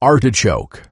Artichoke.